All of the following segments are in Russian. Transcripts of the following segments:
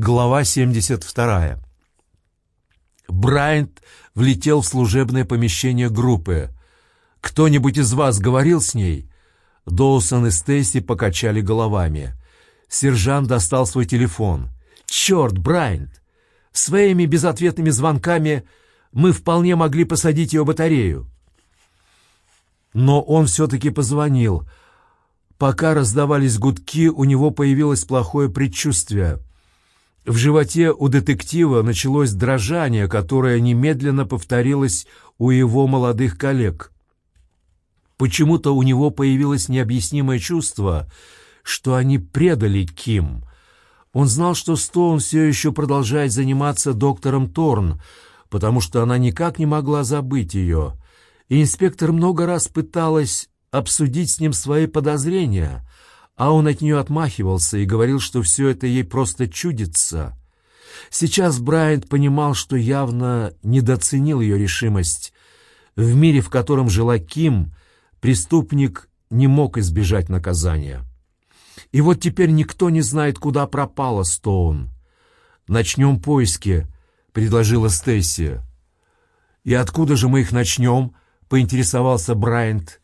Глава 72. Брайант влетел в служебное помещение группы. «Кто-нибудь из вас говорил с ней?» Доусон и Стейси покачали головами. Сержант достал свой телефон. «Черт, Брайант! Своими безответными звонками мы вполне могли посадить ее батарею». Но он все-таки позвонил. Пока раздавались гудки, у него появилось плохое предчувствие — в животе у детектива началось дрожание, которое немедленно повторилось у его молодых коллег. Почему-то у него появилось необъяснимое чувство, что они предали Ким. Он знал, что Стоун все еще продолжает заниматься доктором Торн, потому что она никак не могла забыть ее. И инспектор много раз пыталась обсудить с ним свои подозрения — а он от нее отмахивался и говорил, что все это ей просто чудится. Сейчас Брайант понимал, что явно недооценил ее решимость. В мире, в котором жила Ким, преступник не мог избежать наказания. И вот теперь никто не знает, куда пропала Стоун. «Начнем поиски», — предложила Стейси. «И откуда же мы их начнем?» — поинтересовался Брайант.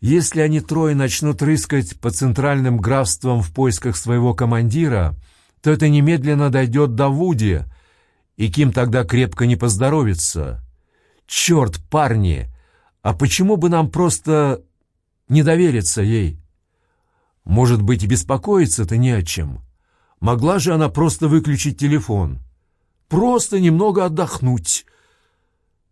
Если они трое начнут рыскать по центральным графствам в поисках своего командира, то это немедленно дойдет до Вуди, и Ким тогда крепко не поздоровится. Черт, парни! А почему бы нам просто не довериться ей? Может быть, и беспокоиться-то не о чем. Могла же она просто выключить телефон. Просто немного отдохнуть.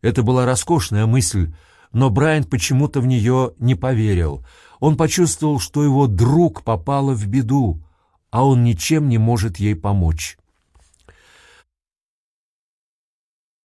Это была роскошная мысль, но Брайан почему-то в нее не поверил. Он почувствовал, что его друг попала в беду, а он ничем не может ей помочь.